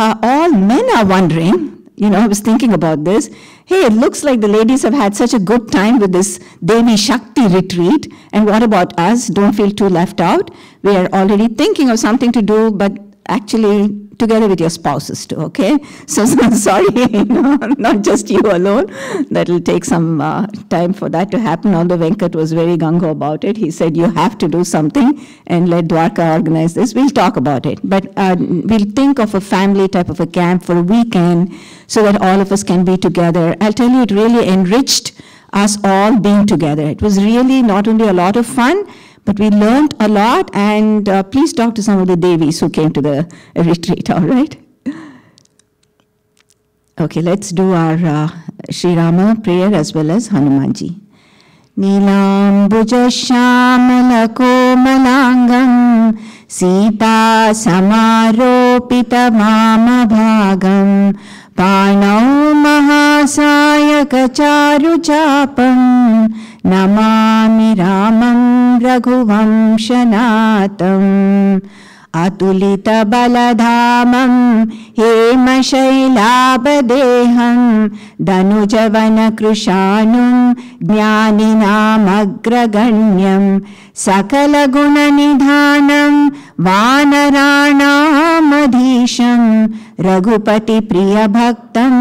uh, all men are wondering, you know, I was thinking about this. Hey, it looks like the ladies have had such a good time with this Devi Shakti retreat. And what about us? Don't feel too left out. We are already thinking of something to do, but actually together with your spouses too, okay? So, so sorry, no, not just you alone. That'll take some uh, time for that to happen. Although Venkat was very gung-ho about it. He said, you have to do something and let Dwarka organize this. We'll talk about it. But uh, we'll think of a family type of a camp for a weekend so that all of us can be together. I'll tell you, it really enriched us all being together. It was really not only a lot of fun, but we learned a lot, and uh, please talk to some of the Devis who came to the retreat, all right? Okay, let's do our uh, Sri Rama prayer as well as Hanumanji. नीलाम्बुजश्यामलकोमलाङ्गं Sita समारोपितमामभागं पाणौ महासायकचारुचापं Namami रामं रघुवंशनाथम् अतुलितबलधामं हेमशैलाभदेहं धनुजवनकृशानुं ज्ञानिनामग्रगण्यं सकलगुणनिधानं वानराणामधीशं रघुपतिप्रियभक्तं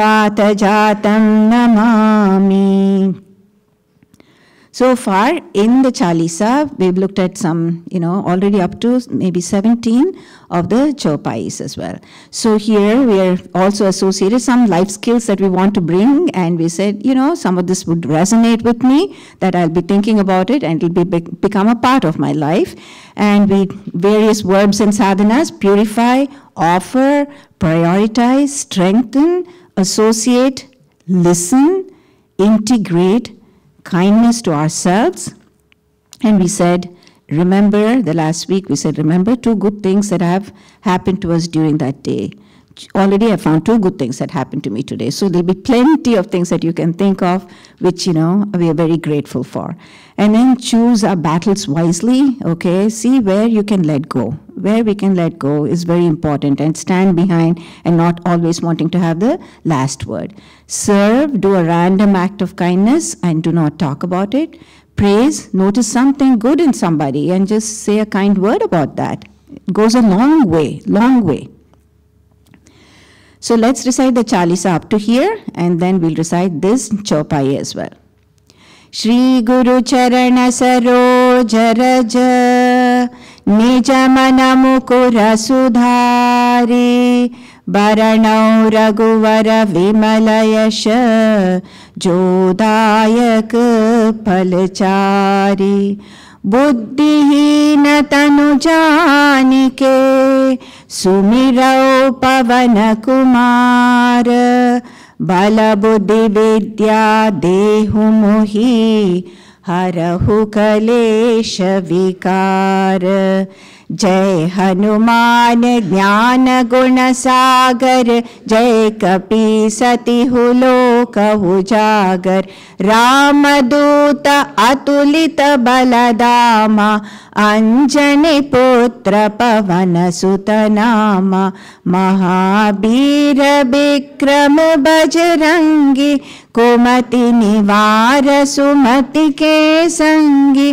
वातजातं Namami So far in the Chalisa, we've looked at some, you know, already up to maybe 17 of the Chopais as well. So here we are also associated some life skills that we want to bring, and we said, you know, some of this would resonate with me, that I'll be thinking about it, and it'll be, become a part of my life. And we various verbs and sadhanas purify, offer, prioritize, strengthen, associate, listen, integrate, kindness to ourselves. And we said, remember, the last week we said, remember two good things that have happened to us during that day. Already I found two good things that happened to me today. So there'll be plenty of things that you can think of, which, you know, we are very grateful for. And then choose our battles wisely, okay? See where you can let go. Where we can let go is very important and stand behind and not always wanting to have the last word. Serve, do a random act of kindness and do not talk about it. Praise, notice something good in somebody and just say a kind word about that. It goes a long way, long way. So let's recite the Chalisa up to here and then we'll recite this Chaupai as well. Shri Guru Charana Saroj Raj Nij Mana Mukura Sudhari Baranau Raghuvar Vimala Yash Jodayak बुद्धिहीनतनुजानिके सुमिरौ Pawankumar बलबुद्धिविद्या देहुमुहि हरहु कलेशविकार। विकार जय हनुमान ज्ञान गुण सागर, जय कपि सति उजागर। रामदूत अतुलित बलदामा, अंजनी पुत्र पवन सुत नामा महावीर विक्रम बजरंगी, कुमति निवार सुमति के संगी।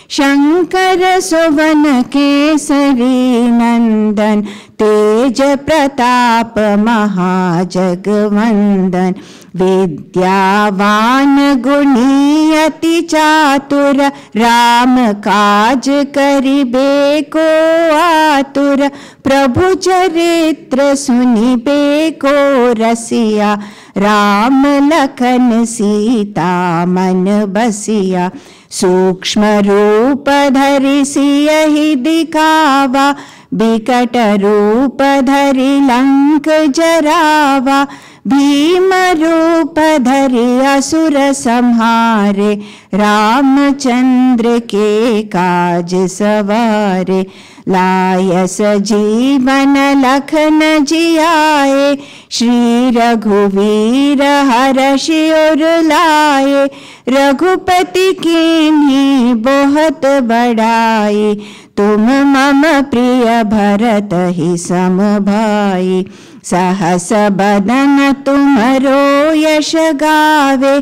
शंकर सुवन केसरी नंदन तेज प्रताप महाजगवंदन। विद्यावान गुणी अति चातुर, राम काज करिबे को आतुर। प्रभु चरित्र सुनिबे को रसिया, राम लखन सीता मन बसिया। सूक्ष्म रूप धरि यही दिखावा बिकट रूप धरि लंक जरावा भीम रूप धरे असुर संहारे रामचंद्र के काज सवारे लायस जीवन लखन जियाए श्री रघुवीर हर्षि उर लाए रघुपति की बहुत बड़ाई तुम मम प्रिय भरत ही सम भाई सहस बदन तुमरो यश गावे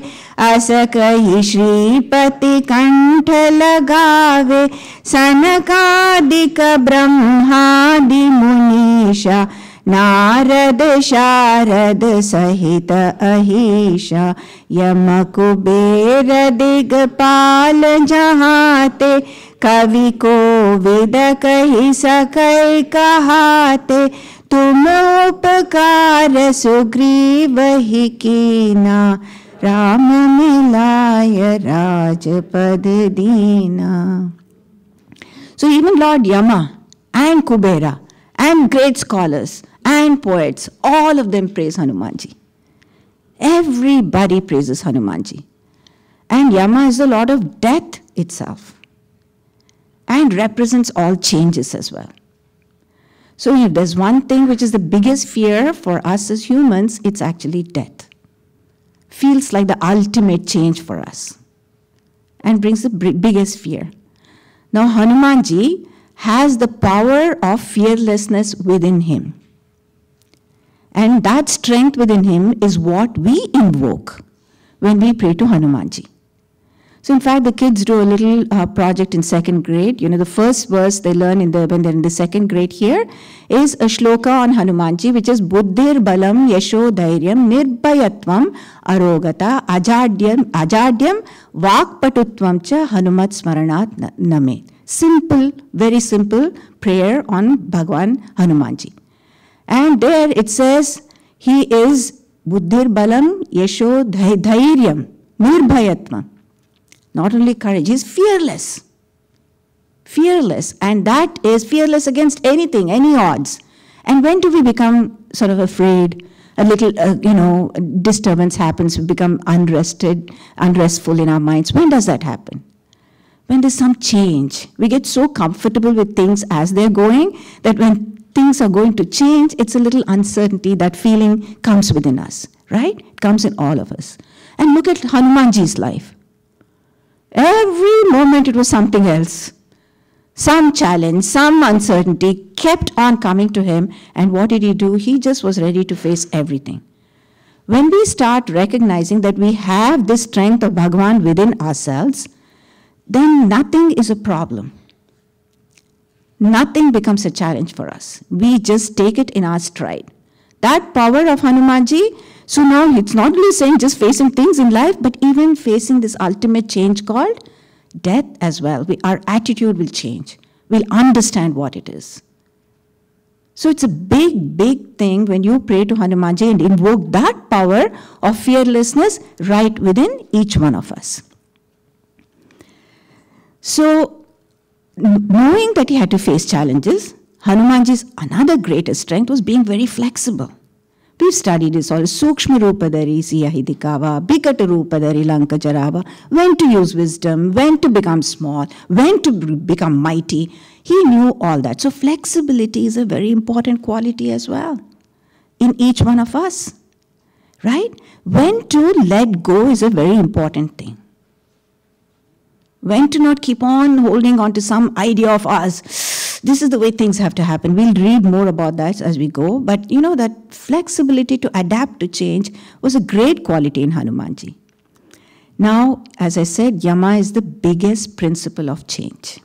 अस कही श्रीपति कंठ लगावे सनकादिक ब्रह्मादि मुनीषा नारद शारद सहित अहिषा यम कुबेर दिगपाल जहाते कवि को विद कही सकै कहाते तुम उपकार सुग्रीव ही कीना राम मिलाय राजपद दीना So even Lord Yama and Kubera and great scholars and poets, all of them praise Hanumanji. Everybody praises Hanumanji. And Yama is the Lord of death itself and represents all changes as well. So if there's one thing which is the biggest fear for us as humans, it's actually death. Feels like the ultimate change for us and brings the biggest fear. Now, Hanumanji has the power of fearlessness within him. And that strength within him is what we invoke when we pray to Hanumanji. So, in fact, the kids do a little uh, project in second grade. You know, the first verse they learn in the, when they're in the second grade here is a shloka on Hanumanji, which is Buddhir Balam Yesho Dhairyam Nirbhayatvam Arogata Ajadyam Ajadyam Vakpatutvam Cha Hanumat Smaranat Name. Simple, very simple prayer on Bhagwan Hanumanji. And there it says, he is Buddhir Balam Yesho Dhairyam Nirbhayatvam not only courage, he's fearless. Fearless. And that is fearless against anything, any odds. And when do we become sort of afraid? A little, uh, you know, disturbance happens, we become unrested, unrestful in our minds. When does that happen? When there's some change. We get so comfortable with things as they're going that when things are going to change, it's a little uncertainty. That feeling comes within us, right? It comes in all of us. And look at Hanumanji's life. Every moment it was something else. Some challenge, some uncertainty kept on coming to him. And what did he do? He just was ready to face everything. When we start recognizing that we have this strength of Bhagavan within ourselves, then nothing is a problem. Nothing becomes a challenge for us. We just take it in our stride. That power of Hanumanji so now it's not only saying just facing things in life, but even facing this ultimate change called death as well. We, our attitude will change. We'll understand what it is. So it's a big, big thing when you pray to Hanumanji and invoke that power of fearlessness right within each one of us. So, knowing that he had to face challenges, Hanumanji's another greatest strength was being very flexible. We've studied this all. Sukshma Rupadari Siyahidikava, Bikata Rupadari Lankajarava, when to use wisdom, when to become small, when to become mighty. He knew all that. So flexibility is a very important quality as well in each one of us. Right? When to let go is a very important thing. When to not keep on holding on to some idea of us this is the way things have to happen. We'll read more about that as we go. But you know, that flexibility to adapt to change was a great quality in Hanumanji. Now, as I said, Yama is the biggest principle of change.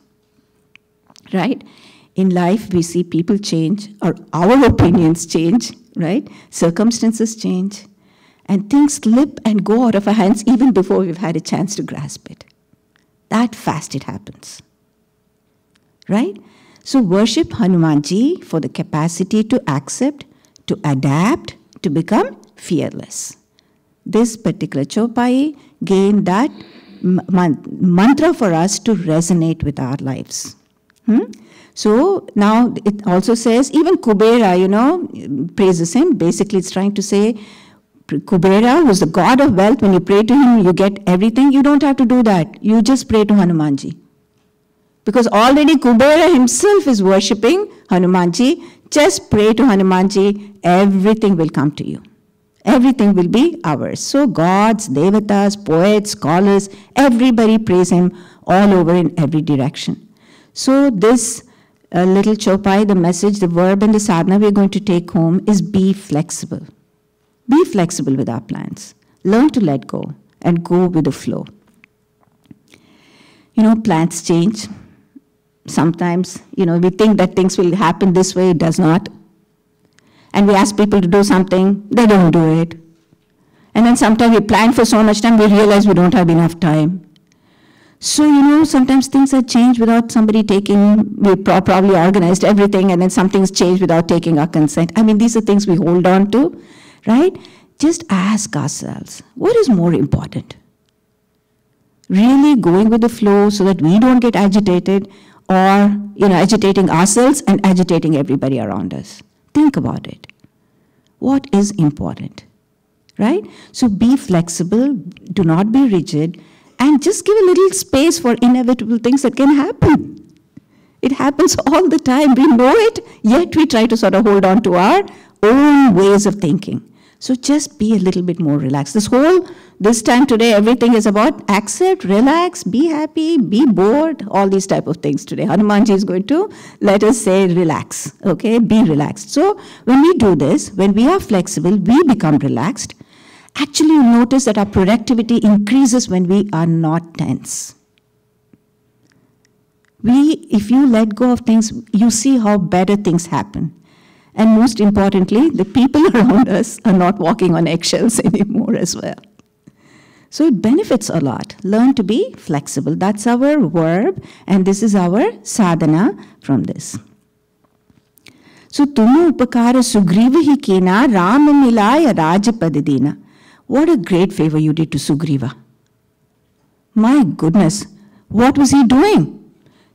Right? In life, we see people change, or our opinions change, right? Circumstances change, and things slip and go out of our hands even before we've had a chance to grasp it. That fast it happens. Right? So worship Hanumanji for the capacity to accept, to adapt, to become fearless. This particular Chopai gained that mantra for us to resonate with our lives. Hmm? So now it also says, even Kubera, you know, praises him. Basically, it's trying to say, Kubera, who's the god of wealth, when you pray to him, you get everything. You don't have to do that. You just pray to Hanumanji. Because already Kubera himself is worshipping Hanumanji. Just pray to Hanumanji, everything will come to you. Everything will be ours. So gods, devatas, poets, scholars, everybody praise him all over in every direction. So this uh, little chopai, the message, the verb and the sadhana we're going to take home is be flexible. Be flexible with our plans. Learn to let go and go with the flow. You know, plans change. Sometimes, you know, we think that things will happen this way, it does not. And we ask people to do something, they don't do it. And then sometimes we plan for so much time, we realize we don't have enough time. So, you know, sometimes things are changed without somebody taking, we probably organized everything and then something's changed without taking our consent. I mean, these are things we hold on to right? Just ask ourselves what is more important? Really going with the flow so that we don't get agitated or you know agitating ourselves and agitating everybody around us. Think about it. What is important? Right? So be flexible, do not be rigid, and just give a little space for inevitable things that can happen. It happens all the time. We know it, yet we try to sort of hold on to our own ways of thinking. So just be a little bit more relaxed. This whole, this time today, everything is about accept, relax, be happy, be bored, all these type of things today. Hanumanji is going to let us say relax, okay? Be relaxed. So when we do this, when we are flexible, we become relaxed. Actually, you notice that our productivity increases when we are not tense. We, if you let go of things, you see how better things happen. And most importantly, the people around us are not walking on eggshells anymore as well. So it benefits a lot. Learn to be flexible. That's our verb, and this is our sadhana from this. So tumu upakara sugriva hi kena rama milaya rajapadadina. What a great favor you did to Sugriva. My goodness, what was he doing?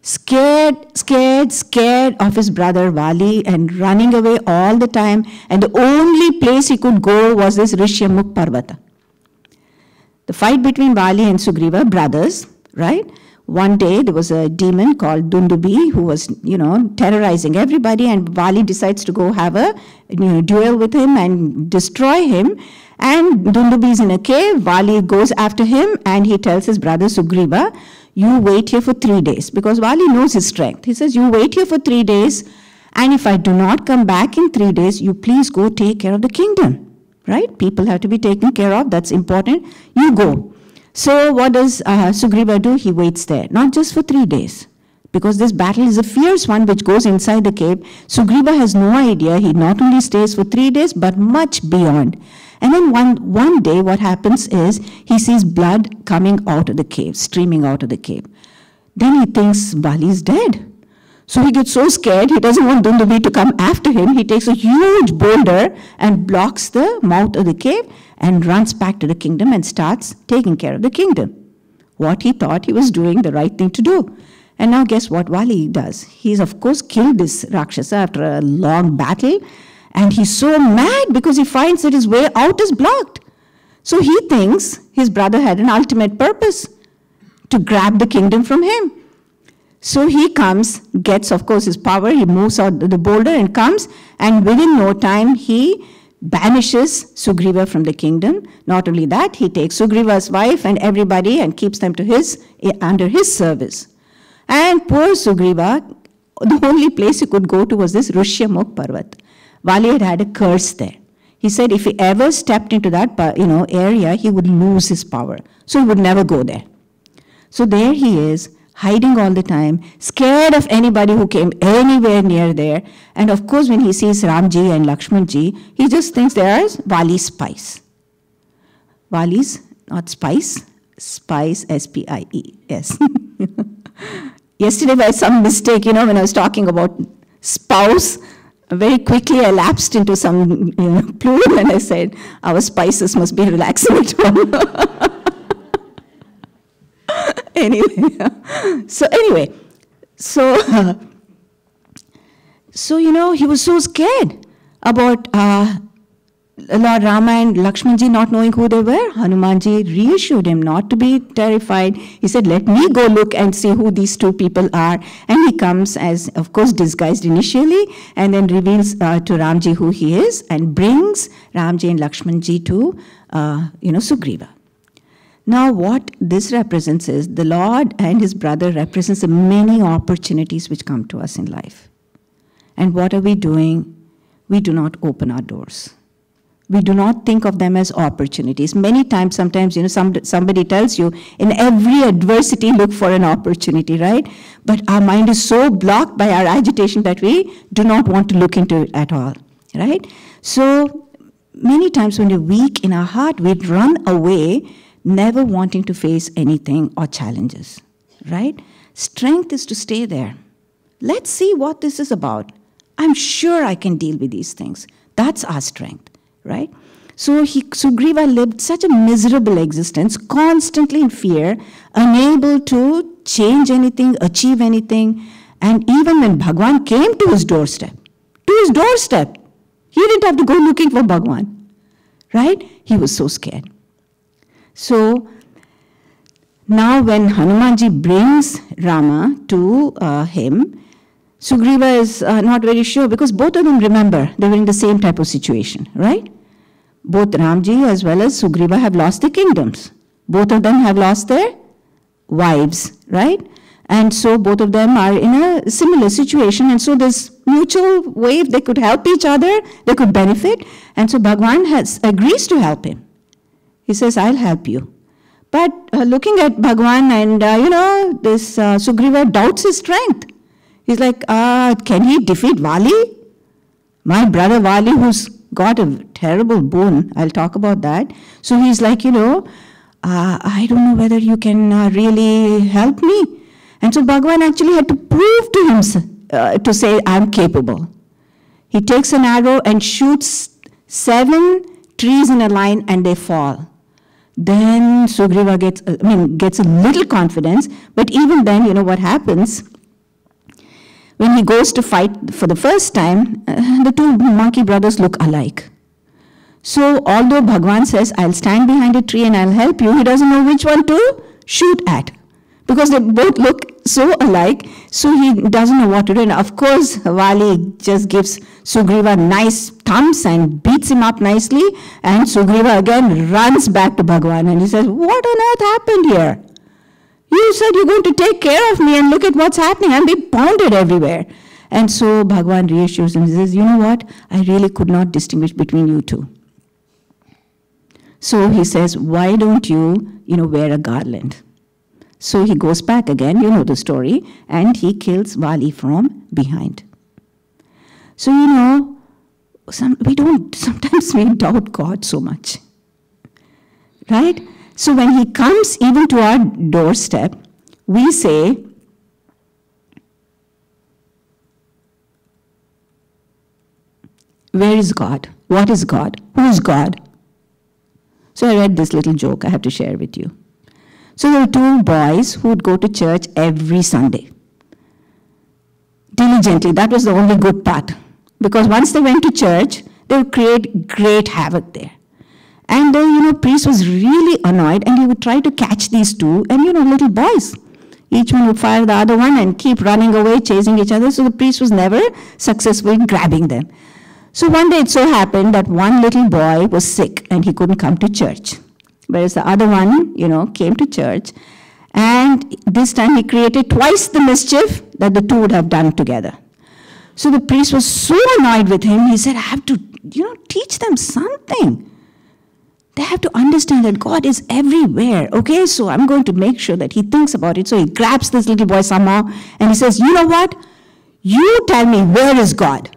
Scared, scared, scared of his brother Vali and running away all the time. And the only place he could go was this Rishyamukh Parvata. The fight between Vali and Sugriva, brothers, right? One day there was a demon called Dundubi who was, you know, terrorizing everybody, and Vali decides to go have a you know, duel with him and destroy him. And Dundubi is in a cave. Vali goes after him, and he tells his brother Sugriva, you wait here for three days because Vali knows his strength. He says, You wait here for three days, and if I do not come back in three days, you please go take care of the kingdom. Right? People have to be taken care of. That's important. You go. So, what does uh, Sugriva do? He waits there, not just for three days. Because this battle is a fierce one which goes inside the cave. Sugriva has no idea. He not only stays for three days, but much beyond. And then one, one day, what happens is he sees blood coming out of the cave, streaming out of the cave. Then he thinks Vali is dead. So he gets so scared, he doesn't want Dundubi to come after him. He takes a huge boulder and blocks the mouth of the cave and runs back to the kingdom and starts taking care of the kingdom. What he thought he was doing the right thing to do. And now guess what Vali does? He's of course killed this Rakshasa after a long battle and he's so mad because he finds that his way out is blocked. So he thinks his brother had an ultimate purpose to grab the kingdom from him. So he comes, gets, of course, his power, he moves out the boulder and comes, and within no time he banishes Sugriva from the kingdom. Not only that, he takes Sugriva's wife and everybody and keeps them to his eh, under his service. And poor Sugriva, the only place he could go to was this Rishyamukh Parvat. Vali had had a curse there. He said if he ever stepped into that you know, area, he would lose his power. So he would never go there. So there he is, hiding all the time, scared of anybody who came anywhere near there. And of course, when he sees Ramji and Lakshmanji, he just thinks they are Vali's spies. Vali's, not spice, spice, S P I E, yes. Yesterday, by some mistake, you know, when I was talking about spouse, very quickly I lapsed into some you know, plural and I said, our spices must be relaxing at home. anyway, so anyway, so, uh, so, you know, he was so scared about uh, Lord Rama and Lakshmanji not knowing who they were, Hanumanji reassured him not to be terrified. He said, Let me go look and see who these two people are. And he comes as, of course, disguised initially, and then reveals uh, to Ramji who he is and brings Ramji and Lakshmanji to, uh, you know, Sugriva. Now, what this represents is the Lord and his brother represents the many opportunities which come to us in life. And what are we doing? We do not open our doors we do not think of them as opportunities. Many times, sometimes, you know, some, somebody tells you, in every adversity, look for an opportunity, right? But our mind is so blocked by our agitation that we do not want to look into it at all, right? So, many times when we're weak in our heart, we run away, never wanting to face anything or challenges, right? Strength is to stay there. Let's see what this is about. I'm sure I can deal with these things. That's our strength right? So he, Sugriva lived such a miserable existence, constantly in fear, unable to change anything, achieve anything. And even when Bhagwan came to his doorstep, to his doorstep, he didn't have to go looking for Bhagwan, right? He was so scared. So now when Hanumanji brings Rama to uh, him, Sugriva is uh, not very sure because both of them remember they were in the same type of situation, right? Both Ramji as well as Sugriva have lost their kingdoms. Both of them have lost their wives, right? And so both of them are in a similar situation. And so this mutual way, they could help each other, they could benefit. And so Bhagwan has, agrees to help him. He says, I'll help you. But uh, looking at Bhagwan and, uh, you know, this uh, Sugriva doubts his strength. He's like, uh, can he defeat Vali? My brother Vali, who's got a terrible bone, I'll talk about that. So he's like, you know, uh, I don't know whether you can uh, really help me. And so Bhagwan actually had to prove to him uh, to say, I'm capable. He takes an arrow and shoots seven trees in a line and they fall. Then Sugriva gets, I mean, gets a little confidence, but even then, you know what happens? When he goes to fight for the first time, uh, the two monkey brothers look alike. So, although Bhagwan says, I'll stand behind a tree and I'll help you, he doesn't know which one to shoot at. Because they both look so alike, so he doesn't know what to do. And of course, Vali just gives Sugriva nice thumbs and beats him up nicely. And Sugriva again runs back to Bhagwan and he says, What on earth happened here? You said you're going to take care of me, and look at what's happening. I'm being pounded everywhere. And so Bhagwan reassures him. He says, You know what? I really could not distinguish between you two. So he says, Why don't you, you know, wear a garland? So he goes back again, you know the story, and he kills Vali from behind. So, you know, some, we don't, sometimes we doubt God so much. Right? So when he comes even to our doorstep, we say, Where is God? What is God? Who is God? So I read this little joke I have to share with you. So there were two boys who would go to church every Sunday. Diligently, that was the only good part. Because once they went to church, they would create great havoc there. And the, you know, priest was really annoyed and he would try to catch these two and, you know, little boys. Each one would fire the other one and keep running away, chasing each other. So the priest was never successful in grabbing them. So one day it so happened that one little boy was sick and he couldn't come to church. Whereas the other one, you know, came to church. And this time he created twice the mischief that the two would have done together. So the priest was so annoyed with him, he said, I have to, you know, teach them something. They have to understand that God is everywhere. Okay, so I'm going to make sure that he thinks about it. So he grabs this little boy somehow and he says, You know what? You tell me, where is God?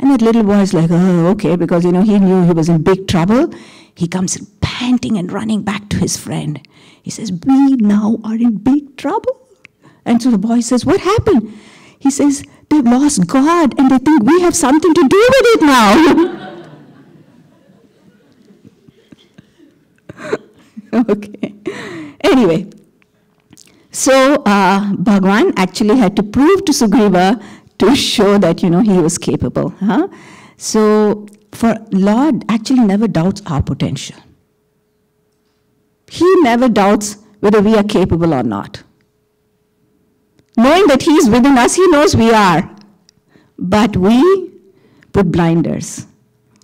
And that little boy is like, Oh, okay, because you know he knew he was in big trouble. He comes panting and running back to his friend. He says, We now are in big trouble. And so the boy says, What happened? He says, They've lost God and they think we have something to do with it now. okay. Anyway, so uh, Bhagwan actually had to prove to Sugriva to show that, you know, he was capable. Huh? So for Lord actually never doubts our potential. He never doubts whether we are capable or not. Knowing that He's within us, He knows we are. But we put blinders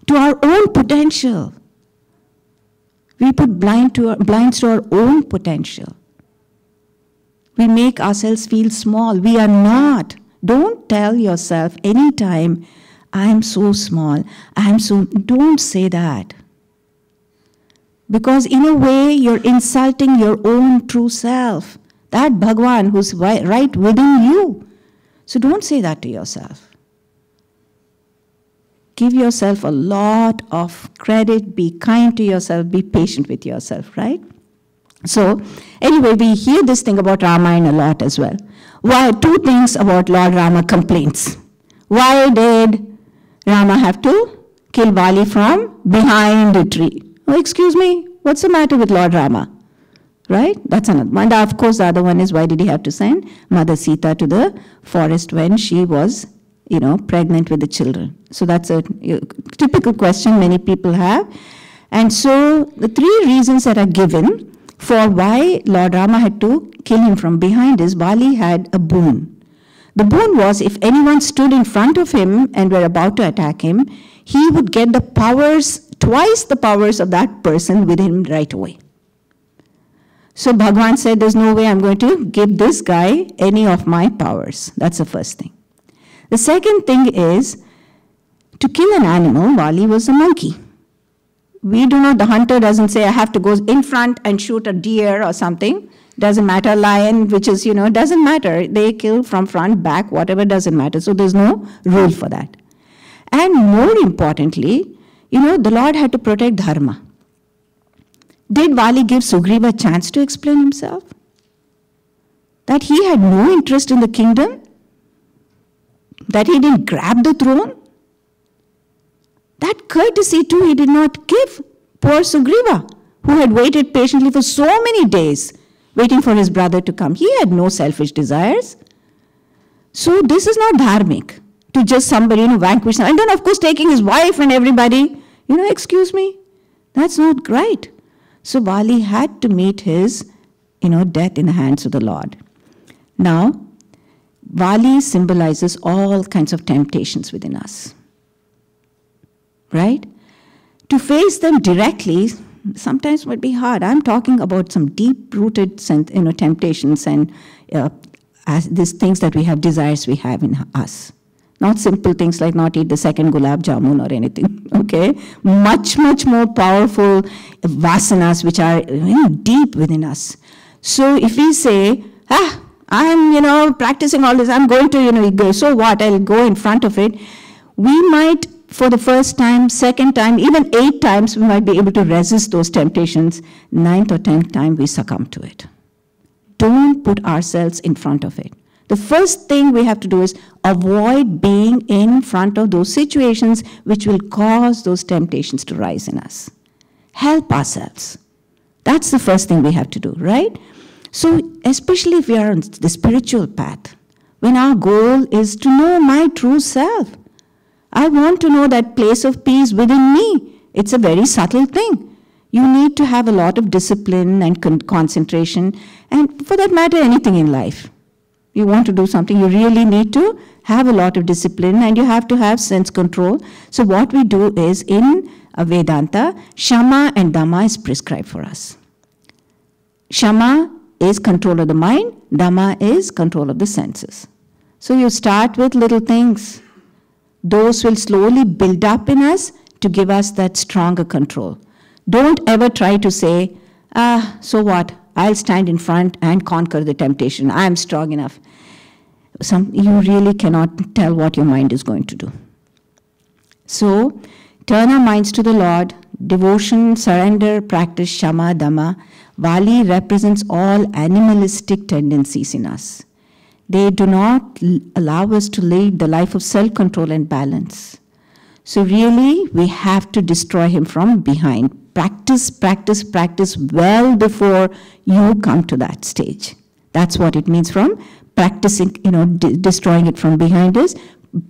to our own potential. We put blind to our, blinds to our own potential. We make ourselves feel small. We are not. Don't tell yourself anytime, I'm so small. I'm so. Don't say that. Because in a way, you're insulting your own true self. That Bhagwan who's right within you. So don't say that to yourself. Give yourself a lot of credit, be kind to yourself, be patient with yourself, right? So, anyway, we hear this thing about Ramayana a lot as well. Why? Two things about Lord Rama complaints. Why did Rama have to kill Vali from behind a tree? Oh, excuse me, what's the matter with Lord Rama? Right? That's another one. Of course, the other one is why did he have to send Mother Sita to the forest when she was, you know, pregnant with the children? So that's a, typical question many people have. And so the three reasons that are given for why Lord Rama had to kill him from behind is Bali had a boon. The boon was if anyone stood in front of him and were about to attack him, he would get the powers, twice the powers of that person with him right away. So Bhagwan said, There's no way I'm going to give this guy any of my powers. That's the first thing. The second thing is to kill an animal, Vali was a monkey we do not, the hunter doesn't say, I have to go in front and shoot a deer or something. Doesn't matter, lion, which is, you know, doesn't matter. They kill from front, back, whatever, doesn't matter. So there's no rule for that. And more importantly, you know, the Lord had to protect Dharma. Did Vali give Sugriva a chance to explain himself? That he had no interest in the kingdom? That he didn't grab the throne? That courtesy too he did not give poor Sugriva, who had waited patiently for so many days, waiting for his brother to come. He had no selfish desires. So this is not dharmic to just somebody, you know, vanquish And then of course taking his wife and everybody, you know, excuse me, that's not right. So Bali had to meet his, you know, death in the hands of the Lord. Now, Vali symbolizes all kinds of temptations within us right? To face them directly sometimes would be hard. I'm talking about some deep-rooted you know, temptations and uh, these things that we have, desires we have in us. Not simple things like not eat the second gulab jamun or anything, okay? Much, much more powerful vasanas which are you know, deep within us. So if we say, ah, I'm, you know, practicing all this, I'm going to, you know, so what, I'll go in front of it, we might for the first time, second time, even eight times, we might be able to resist those temptations. Ninth or tenth time, we succumb to it. Don't put ourselves in front of it. The first thing we have to do is avoid being in front of those situations which will cause those temptations to rise in us. Help ourselves. That's the first thing we have to do, right? So, especially if we are on the spiritual path, when our goal is to know my true self, I want to know that place of peace within me. It's a very subtle thing. You need to have a lot of discipline and con- concentration, and for that matter, anything in life. You want to do something, you really need to have a lot of discipline and you have to have sense control. So, what we do is in Vedanta, Shama and Dama is prescribed for us. Shama is control of the mind, Dama is control of the senses. So, you start with little things those will slowly build up in us to give us that stronger control. Don't ever try to say, ah, so what? I'll stand in front and conquer the temptation. I'm strong enough. Some, you really cannot tell what your mind is going to do. So, turn our minds to the Lord. Devotion, surrender, practice Shama, Dama. Vali represents all animalistic tendencies in us. They do not allow us to lead the life of self control and balance. So, really, we have to destroy him from behind. Practice, practice, practice well before you come to that stage. That's what it means from practicing, you know, destroying it from behind is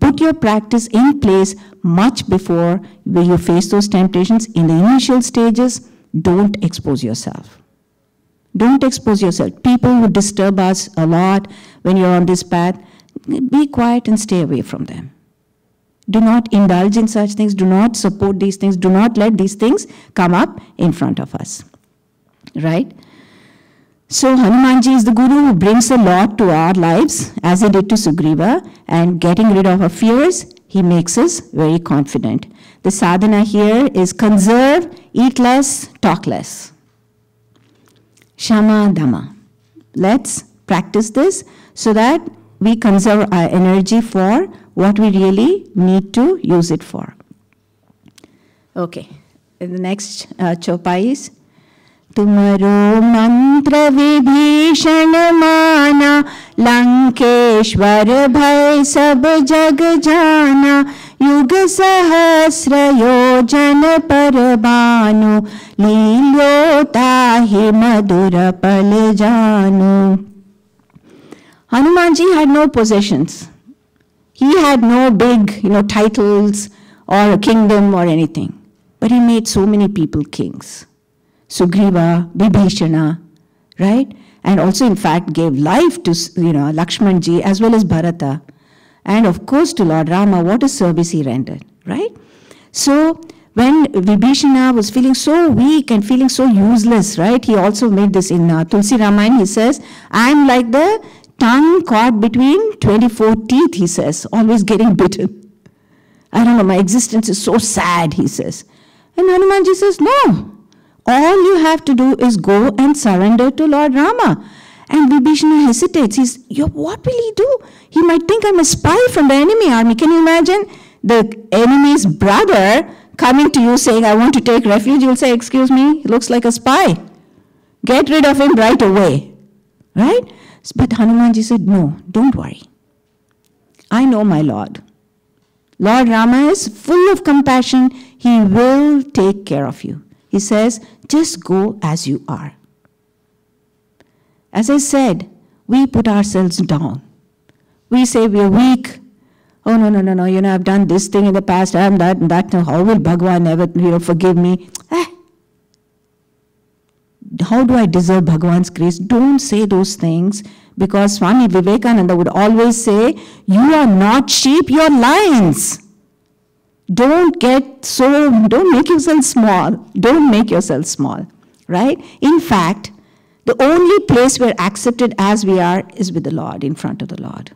put your practice in place much before you face those temptations in the initial stages. Don't expose yourself. Don't expose yourself. People who disturb us a lot when you're on this path, be quiet and stay away from them. Do not indulge in such things. Do not support these things. Do not let these things come up in front of us. Right? So Hanumanji is the guru who brings the Lord to our lives, as he did to Sugriva, and getting rid of our fears, he makes us very confident. The sadhana here is conserve, eat less, talk less. Shama Dama. Let's practice this so that we conserve our energy for what we really need to use it for. Okay, the next uh, is तुमरो मंत्र विभीषण माना लंकेश्वर भय सब जग जाना युग सहस्र योजन पर बानो लील्योताहि मधुर पल जानो Hanuman ji had no possessions he had no big you know titles और किंगडम और anything but he made so many people kings Sugriva, Vibhishana, right? And also, in fact, gave life to you know Lakshmanji as well as Bharata, and of course to Lord Rama. What a service he rendered, right? So when Vibhishana was feeling so weak and feeling so useless, right? He also made this in uh, Tulsi Ramayana. He says, "I'm like the tongue caught between 24 teeth." He says, always getting bitten. I don't know. My existence is so sad. He says, and Hanumanji says, "No." All you have to do is go and surrender to Lord Rama. And Vibhishana hesitates. He's, what will he do? He might think I'm a spy from the enemy army. Can you imagine the enemy's brother coming to you saying, I want to take refuge? You'll say, Excuse me, he looks like a spy. Get rid of him right away. Right? But Hanumanji said, No, don't worry. I know my Lord. Lord Rama is full of compassion. He will take care of you. He says, just go as you are. As I said, we put ourselves down. We say we're weak. Oh, no, no, no, no, you know, I've done this thing in the past, I'm that and that. How will Bhagwan ever, you know, forgive me? Eh. How do I deserve Bhagwan's grace? Don't say those things because Swami Vivekananda would always say, You are not sheep, you're lions. Don't get so, don't make yourself small. Don't make yourself small, right? In fact, the only place we're accepted as we are is with the Lord, in front of the Lord.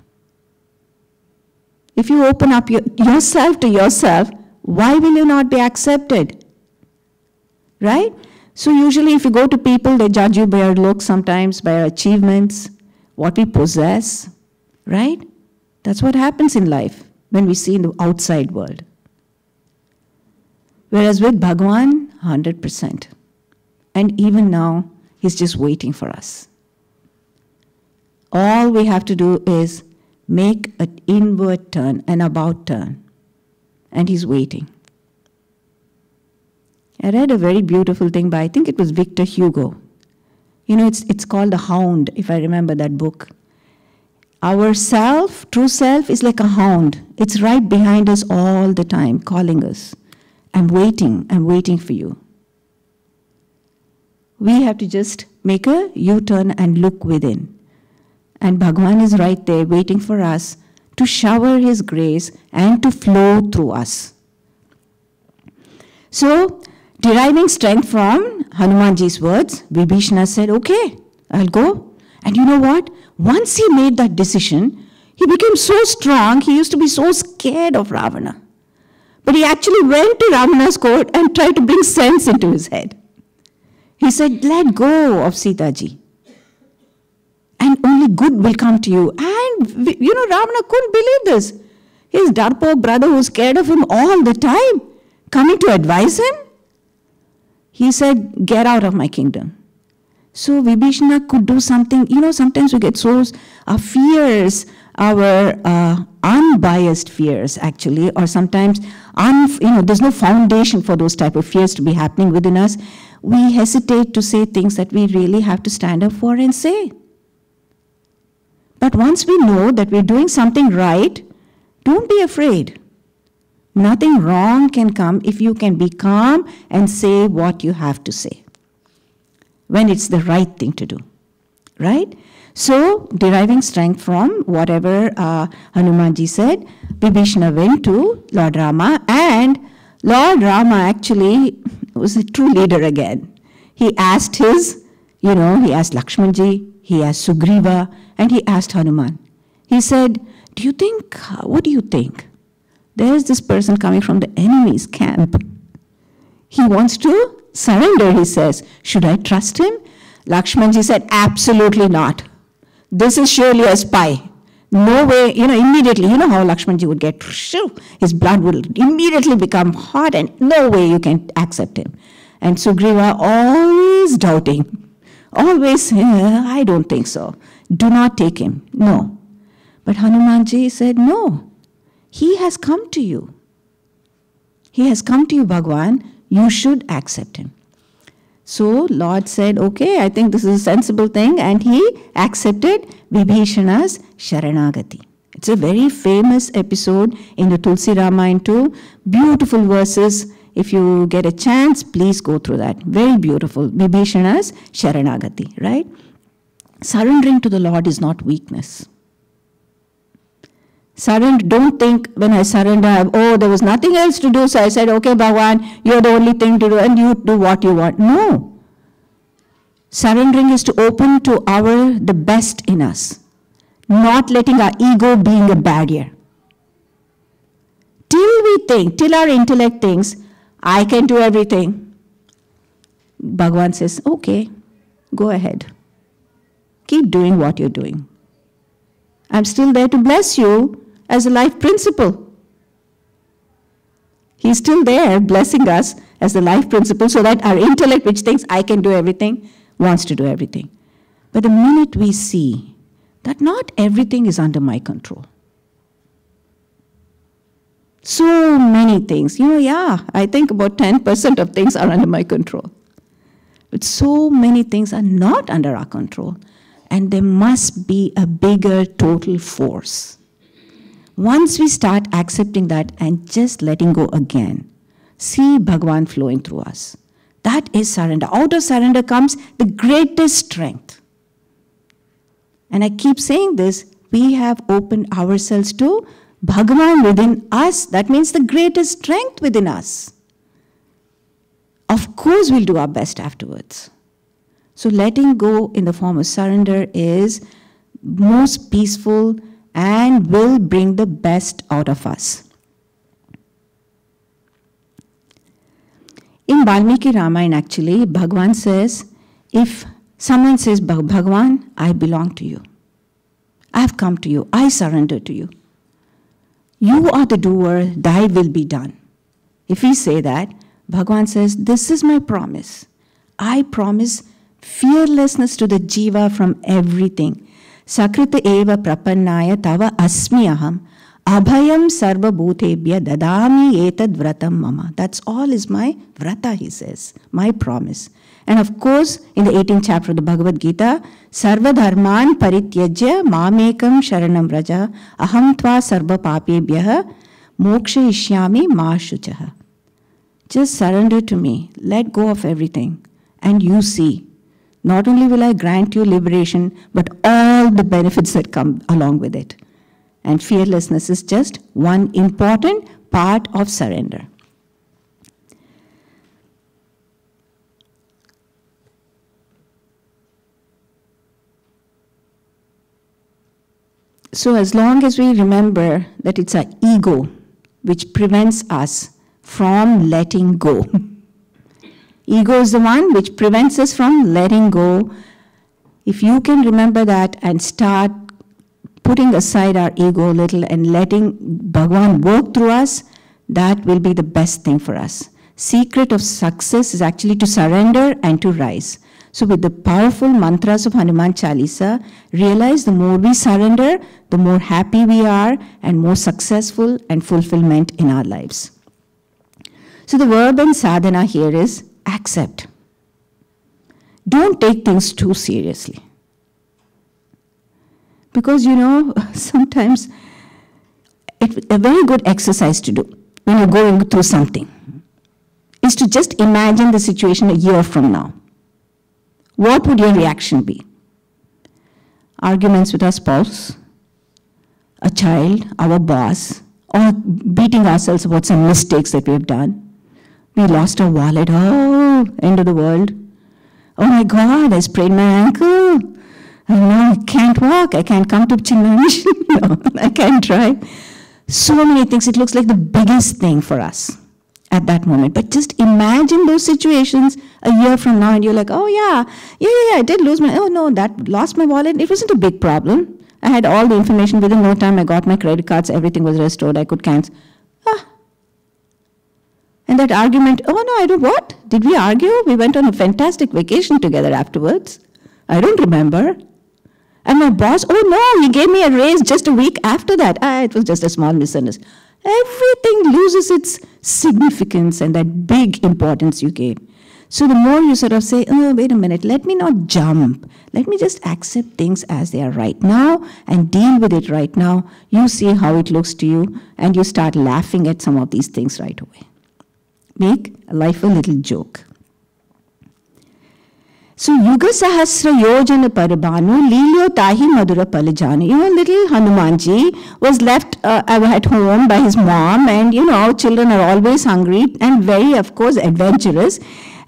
If you open up your, yourself to yourself, why will you not be accepted? Right? So, usually, if you go to people, they judge you by your looks sometimes, by your achievements, what we possess, right? That's what happens in life when we see in the outside world. Whereas with Bhagwan, 100%. And even now, he's just waiting for us. All we have to do is make an inward turn, an about turn. And he's waiting. I read a very beautiful thing by, I think it was Victor Hugo. You know, it's, it's called The Hound, if I remember that book. Our self, true self, is like a hound. It's right behind us all the time, calling us. I'm waiting, I'm waiting for you. We have to just make a U turn and look within. And Bhagwan is right there waiting for us to shower His grace and to flow through us. So, deriving strength from Hanumanji's words, Vibhishana said, Okay, I'll go. And you know what? Once he made that decision, he became so strong, he used to be so scared of Ravana. But he actually went to Ravana's court and tried to bring sense into his head. He said, Let go of Sita ji. And only good will come to you. And, you know, Ravana couldn't believe this. His Darpok brother, who was scared of him all the time, coming to advise him. He said, Get out of my kingdom. So Vibhishana could do something. You know, sometimes we get so, our fears, our uh, unbiased fears, actually, or sometimes you know, there's no foundation for those type of fears to be happening within us, we hesitate to say things that we really have to stand up for and say. But once we know that we're doing something right, Don't be afraid. Nothing wrong can come if you can be calm and say what you have to say when it's the right thing to do. Right? So, deriving strength from whatever uh, Hanumanji said, Vibhishana went to Lord Rama, and Lord Rama actually was a true leader again. He asked his, you know, he asked Lakshmanji, he asked Sugriva, and he asked Hanuman. He said, Do you think, what do you think? There's this person coming from the enemy's camp. He wants to surrender, he says. Should I trust him? Lakshmanji said, Absolutely not. This is surely a spy. No way, you know, immediately, you know how Lakshmanji would get, his blood would immediately become hot, and no way you can accept him. And Sugriva always doubting, always, uh, I don't think so. Do not take him. No. But Hanumanji said, No. He has come to you. He has come to you, Bhagwan. You should accept him. So Lord said, Okay, I think this is a sensible thing, and he accepted Vibhishana's Sharanagati. It's a very famous episode in the Tulsi Ramayana too. Beautiful verses. If you get a chance, please go through that. Very beautiful. Vibhishana's Sharanagati, right? Surrendering to the Lord is not weakness. Surrender, don't think when I surrender, oh, there was nothing else to do, so I said, okay, Bhagwan, you're the only thing to do, and you do what you want. No. Surrendering is to open to our the best in us, not letting our ego being a barrier. Till we think, till our intellect thinks, I can do everything. Bhagwan says, okay, go ahead. Keep doing what you're doing. I'm still there to bless you as a life principle. He's still there blessing us as the life principle so that our intellect, which thinks I can do everything, wants to do everything. But the minute we see that not everything is under my control, so many things, you know, yeah, I think about 10% of things are under my control. But so many things are not under our control. And there must be a bigger total force. Once we start accepting that and just letting go again, see Bhagwan flowing through us. That is surrender. Out of surrender comes the greatest strength. And I keep saying this we have opened ourselves to Bhagavan within us. That means the greatest strength within us. Of course, we'll do our best afterwards. So, letting go in the form of surrender is most peaceful and will bring the best out of us. In Valmiki Ramayana, actually, Bhagwan says, if someone says, Bhagwan, I belong to you, I have come to you, I surrender to you. You are the doer, thy will be done. If we say that, Bhagwan says, This is my promise. I promise fearlessness to the jiva from everything. Sakrita eva prapannaya tava asmi aham. Abhayam sarva bhutebhya dadami etad vratam mama. That's all is my vrata, he says, my promise. And of course, in the 18th chapter of the Bhagavad Gita, sarva dharman parityajya mamekam sharanam raja aham tva sarva papebhyah moksha ishyami ma shuchaha. Just surrender to me. Let go of everything. And you see not only will I grant you liberation, but all the benefits that come along with it. And fearlessness is just one important part of surrender. So, as long as we remember that it's our ego which prevents us from letting go. Ego is the one which prevents us from letting go. If you can remember that and start putting aside our ego a little and letting Bhagwan work through us, that will be the best thing for us. Secret of success is actually to surrender and to rise. So with the powerful mantras of Hanuman Chalisa, realize the more we surrender, the more happy we are and more successful and fulfillment in our lives. So the verb in sadhana here is accept. Don't take things too seriously. Because, you know, sometimes it's a very good exercise to do when you're going through something is to just imagine the situation a year from now. What would your reaction be? Arguments with our spouse, a child, our boss, or beating ourselves about some mistakes that we have done. We lost our wallet. Oh, end of the world. Oh my God, I sprained my ankle. Oh I know I can't walk. I can't come to Chinmay no, I can't drive. So many things. It looks like the biggest thing for us at that moment. But just imagine those situations a year from now, and you're like, oh yeah, yeah, yeah, yeah I did lose my. Oh no, that lost my wallet. It wasn't a big problem. I had all the information within no time. I got my credit cards. Everything was restored. I could cancel. And that argument. Oh no, I don't. What did we argue? We went on a fantastic vacation together afterwards. I don't remember. And my boss, oh no, he gave me a raise just a week after that. Ah, it was just a small misunderstanding. Everything loses its significance and that big importance you gave. So the more you sort of say, oh, wait a minute, let me not jump. Let me just accept things as they are right now and deal with it right now. You see how it looks to you and you start laughing at some of these things right away. Make life a little joke. So Yuga Sahasra Yojana Parabhanu Lilyo Tahi Madura Palajana. You know, little Hanumanji was left uh, at home by his mom, and you know, children are always hungry and very, of course, adventurous.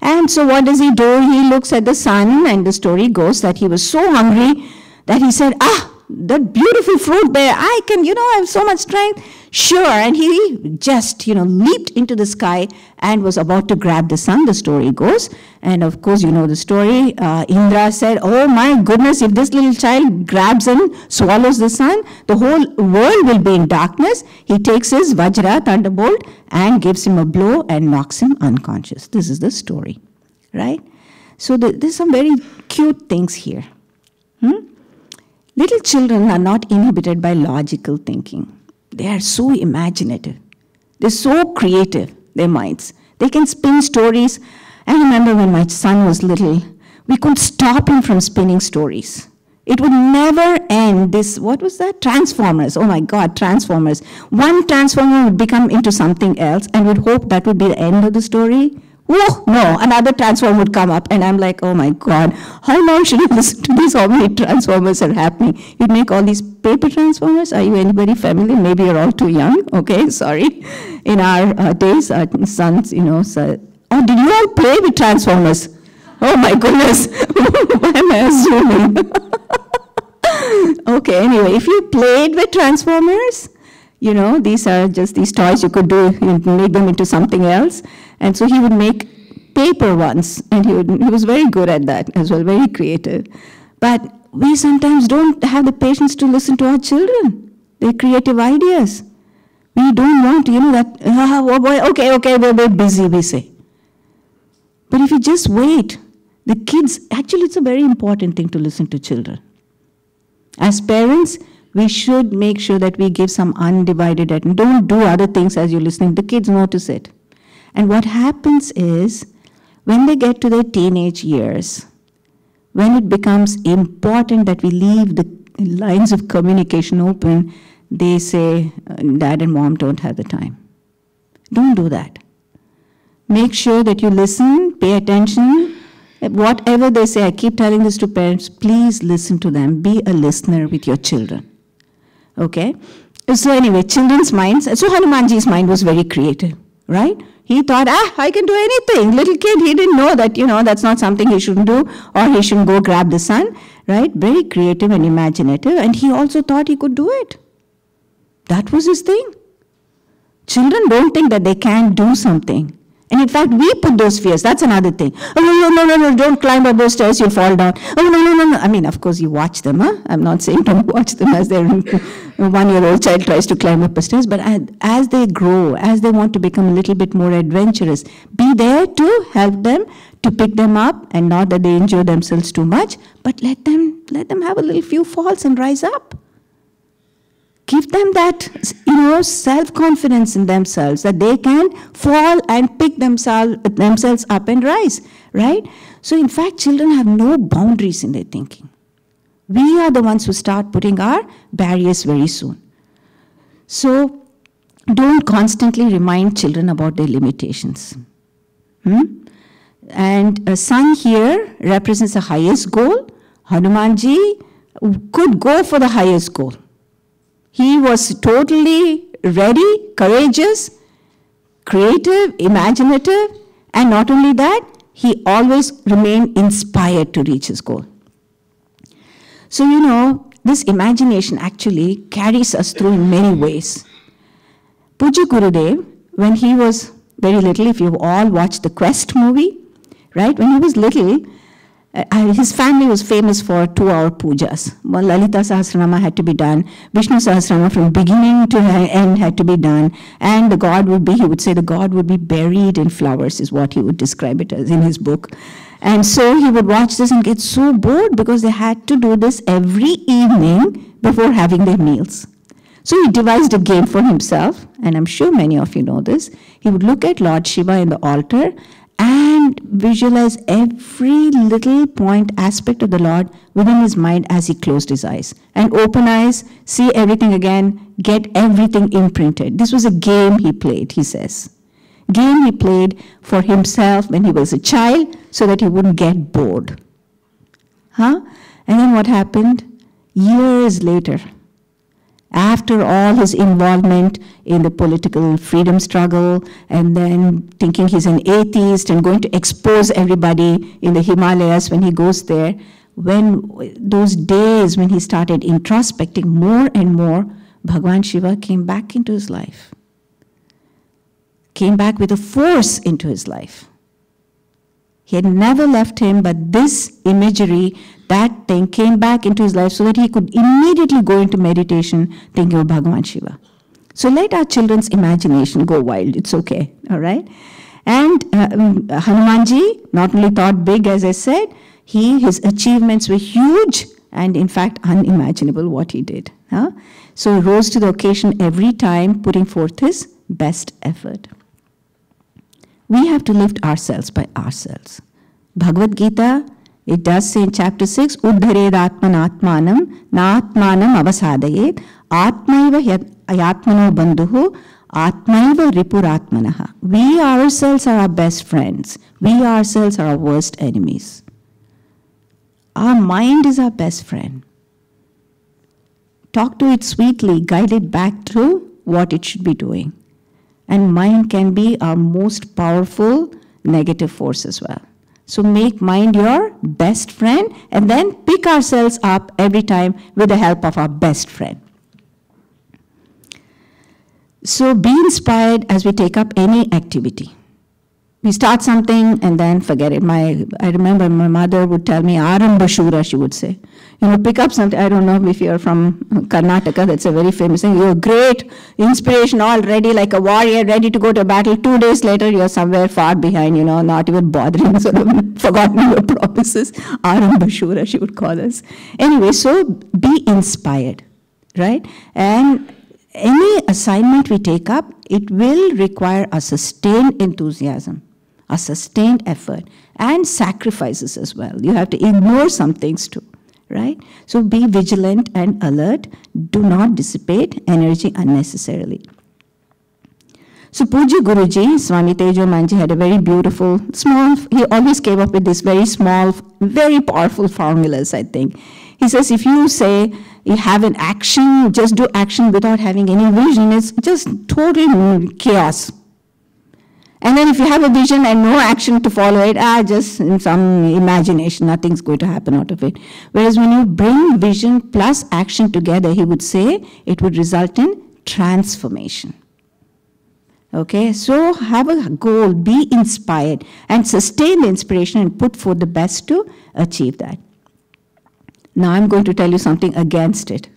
And so what does he do? He looks at the sun, and the story goes that he was so hungry that he said, Ah, that beautiful fruit there, I can, you know, I have so much strength. Sure. And he just, you know, leaped into the sky and was about to grab the sun, the story goes. And of course, you know the story. Uh, Indra said, Oh my goodness, if this little child grabs and swallows the sun, the whole world will be in darkness. He takes his Vajra, thunderbolt, and gives him a blow and knocks him unconscious. This is the story, right? So the, there's some very cute things here. Hmm? Little children are not inhibited by logical thinking. They are so imaginative. They're so creative, their minds. They can spin stories. I remember when my son was little, we couldn't stop him from spinning stories. It would never end. This, what was that? Transformers. Oh my God, Transformers. One Transformer would become into something else, and we'd hope that would be the end of the story. Oh, no, another transform would come up, and I'm like, oh my God, how long should I listen to this? How many transformers are happening? You'd make all these paper transformers. Are you anybody familiar? Maybe you're all too young. Okay, sorry. In our uh, days, our sons, you know, so, oh, did you all play with transformers? Oh my goodness, why am I assuming? okay, anyway, if you played with transformers, you know, these are just these toys you could do, you make them into something else. And so he would make paper ones, and he, would, he was very good at that as well, very creative. But we sometimes don't have the patience to listen to our children, their creative ideas. We don't want, you know, that, ah, oh boy, okay, okay, we're, we're busy, we say. But if you just wait, the kids, actually, it's a very important thing to listen to children. As parents, we should make sure that we give some undivided attention. Don't do other things as you're listening. The kids notice it. And what happens is, when they get to their teenage years, when it becomes important that we leave the lines of communication open, they say, Dad and Mom don't have the time. Don't do that. Make sure that you listen, pay attention. Whatever they say, I keep telling this to parents, please listen to them. Be a listener with your children. Okay? So, anyway, children's minds. So, Hanumanji's mind was very creative, right? He thought, ah, I can do anything. Little kid, he didn't know that, you know, that's not something he shouldn't do, or he shouldn't go grab the sun, right? Very creative and imaginative, and he also thought he could do it. That was his thing. Children don't think that they can't do something. And in fact, we put those fears. That's another thing. Oh, no, no, no, no, don't climb up those stairs, you'll fall down. Oh, no, no, no, no. I mean, of course, you watch them. Huh? I'm not saying don't watch them as their one-year-old child tries to climb up the stairs. But as they grow, as they want to become a little bit more adventurous, be there to help them, to pick them up, and not that they injure themselves too much, but let them, let them have a little few falls and rise up give them that you know self-confidence in themselves that they can fall and pick themselves themselves up and rise right so in fact children have no boundaries in their thinking we are the ones who start putting our barriers very soon So don't constantly remind children about their limitations. Hmm? And a sun here represents the highest goal. Hanumanji could go for the highest goal. He was totally ready, courageous, creative, imaginative, and not only that, he always remained inspired to reach his goal. So, you know, this imagination actually carries us through in many ways. Pujya Gurudev, when he was very little, if you've all watched the Quest movie, right? When he was little, uh, his family was famous for two-hour pujas. Well, Lalita Sahasranama had to be done. Vishnu Sahasranama from beginning to end had to be done. And the god would be, he would say the god would be buried in flowers is what he would describe it as in his book. And so he would watch this and get so bored because they had to do this every evening before having their meals. So he devised a game for himself, and I'm sure many of you know this. He would look at Lord Shiva in the altar and visualize every little point aspect of the Lord within his mind as he closed his eyes. And open eyes, see everything again, get everything imprinted. This was a game he played, he says. Game he played for himself when he was a child so that he wouldn't get bored. Huh? And then what happened? Years later, after all his involvement in the political freedom struggle and then thinking he's an atheist and going to expose everybody in the Himalayas when he goes there, when those days when he started introspecting more and more, Bhagwan Shiva came back into his life. Came back with a force into his life. He had never left him, but this imagery that thing came back into his life so that he could immediately go into meditation thinking of Bhagavan Shiva. So let our children's imagination go wild. It's okay, all right? And uh, um, Hanumanji not only thought big, as I said, he, his achievements were huge and in fact unimaginable what he did. Huh? So he rose to the occasion every time, putting forth his best effort. We have to lift ourselves by ourselves. Bhagavad Gita it does say in chapter 6, Uddhared Atmanatmanam, Natmanam Avasadayet, Atmaiva Yatmano Bandhuhu, Atmaiva Ripuratmanaha. We ourselves are our best friends. We ourselves are our worst enemies. Our mind is our best friend. Talk to it sweetly, guide it back to what it should be doing. And mind can be our most powerful negative force as well. So make mind your best friend and then pick ourselves up every time with the help of our best friend. So be inspired as we take up any activity we start something and then forget it. My, I remember my mother would tell me, Arambashura, she would say. You know, pick up something. I don't know if you're from Karnataka, that's a very famous thing. You're great, inspiration already, like a warrior, ready to go to battle. Two days later, you're somewhere far behind, you know, not even bothering, sort of forgotten your promises. Arambashura, she would call us. Anyway, so be inspired, right? And any assignment we take up, it will require a sustained enthusiasm a sustained effort and sacrifices as well. You have to ignore some things too, right? So be vigilant and alert. Do not dissipate energy unnecessarily. So Pujya Guruji, Swami Tejo Manji had a very beautiful, small, he always came up with these very small, very powerful formulas, I think. He says, if you say you have an action, just do action without having any vision, it's just total chaos. And then if you have a vision and no action to follow it, ah, just in some imagination, nothing's going to happen out of it. Whereas when you bring vision plus action together, he would say it would result in transformation. Okay, so have a goal, be inspired, and sustain the inspiration and put forth the best to achieve that. Now I'm going to tell you something against it.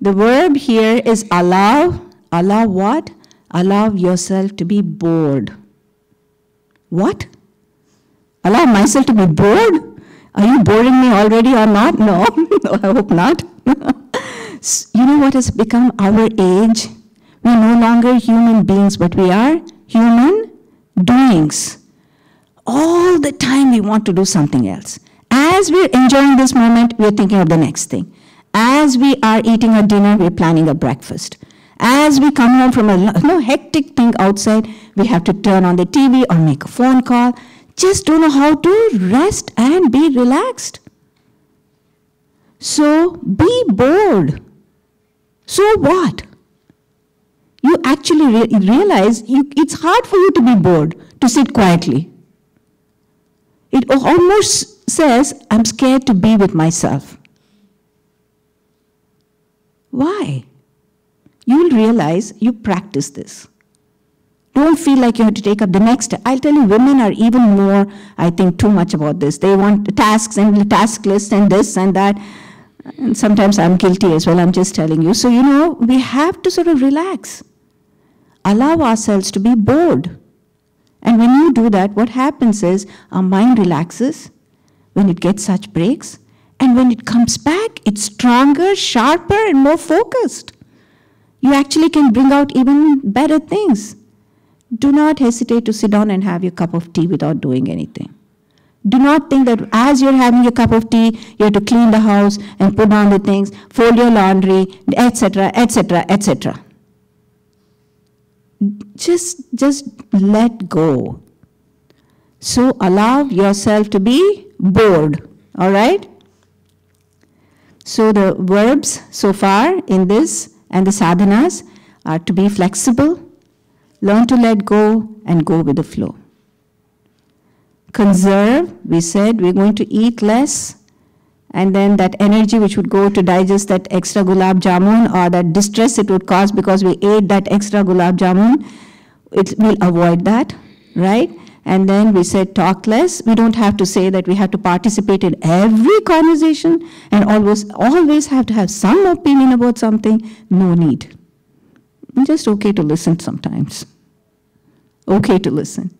The verb here is allow. Allow what? Allow yourself to be bored. What? Allow myself to be bored? Are you boring me already or not? No, no I hope not. you know what has become our age? We are no longer human beings, but we are human doings. All the time we want to do something else. As we're enjoying this moment, we're thinking of the next thing. As we are eating our dinner, we're planning a breakfast. As we come home from a no, hectic thing outside, we have to turn on the TV or make a phone call. Just don't know how to rest and be relaxed. So be bored. So what? You actually re- realize you, it's hard for you to be bored, to sit quietly. It almost says, I'm scared to be with myself. Why? You will realize you practice this. Don't feel like you have to take up the next. I'll tell you, women are even more, I think, too much about this. They want tasks and task lists and this and that. And sometimes I'm guilty as well, I'm just telling you. So, you know, we have to sort of relax, allow ourselves to be bored. And when you do that, what happens is our mind relaxes when it gets such breaks. And when it comes back, it's stronger, sharper, and more focused. You actually can bring out even better things. Do not hesitate to sit down and have your cup of tea without doing anything. Do not think that as you're having your cup of tea, you have to clean the house and put down the things, fold your laundry, etc., etc., etc. Just, just let go. So allow yourself to be bored. All right? So the verbs so far in this and the sadhanas are to be flexible, learn to let go, and go with the flow. Conserve, we said we're going to eat less, and then that energy which would go to digest that extra gulab jamun or that distress it would cause because we ate that extra gulab jamun, it will avoid that, right? And then we said talk less. We don't have to say that we have to participate in every conversation and always always have to have some opinion about something. No need. Just okay to listen sometimes. Okay to listen.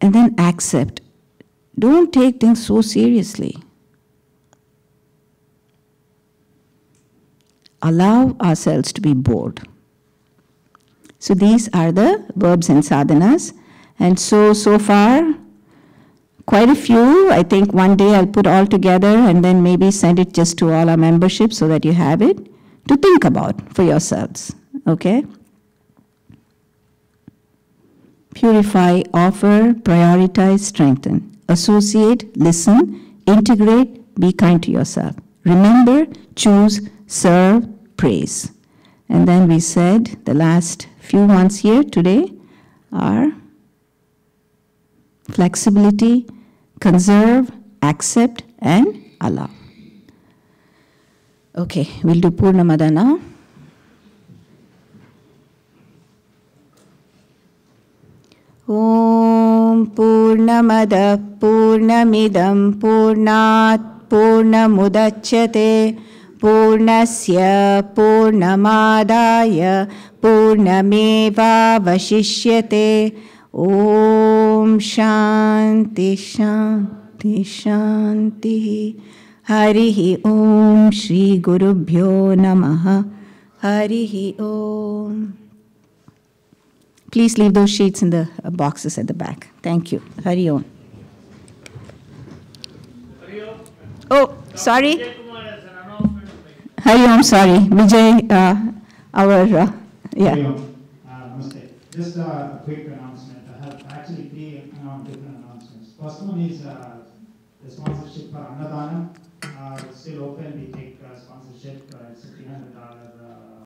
And then accept. Don't take things so seriously. Allow ourselves to be bored. So these are the verbs and sadhanas. And so, so far, quite a few. I think one day I'll put all together and then maybe send it just to all our membership so that you have it to think about for yourselves. Okay? Purify, offer, prioritize, strengthen. Associate, listen, integrate, be kind to yourself. Remember, choose, serve, praise. And then we said the last few ones here today are flexibility, conserve, accept, and allow. Okay, we'll do Purnamada now. ॐ पूर्णमदः पूर्णमिदं पूर्णात् पूर्णमुदच्यते पूर्णस्य पूर्णमादाय पूर्णमेवावशिष्यते ॐ शान्ति शान्ति शान्तिः हरिः ॐ श्रीगुरुभ्यो नमः हरिः ॐ Please leave those sheets in the uh, boxes at the back. Thank you. Hari Om. Oh, sorry. Hari Om, sorry. Vijay, uh, our, uh, yeah. Hey, uh, Namaste. Just a quick announcement. First one is uh, the sponsorship for Annadana. Uh, it's still open. We take uh, sponsorship. Uh, it's a $300 uh,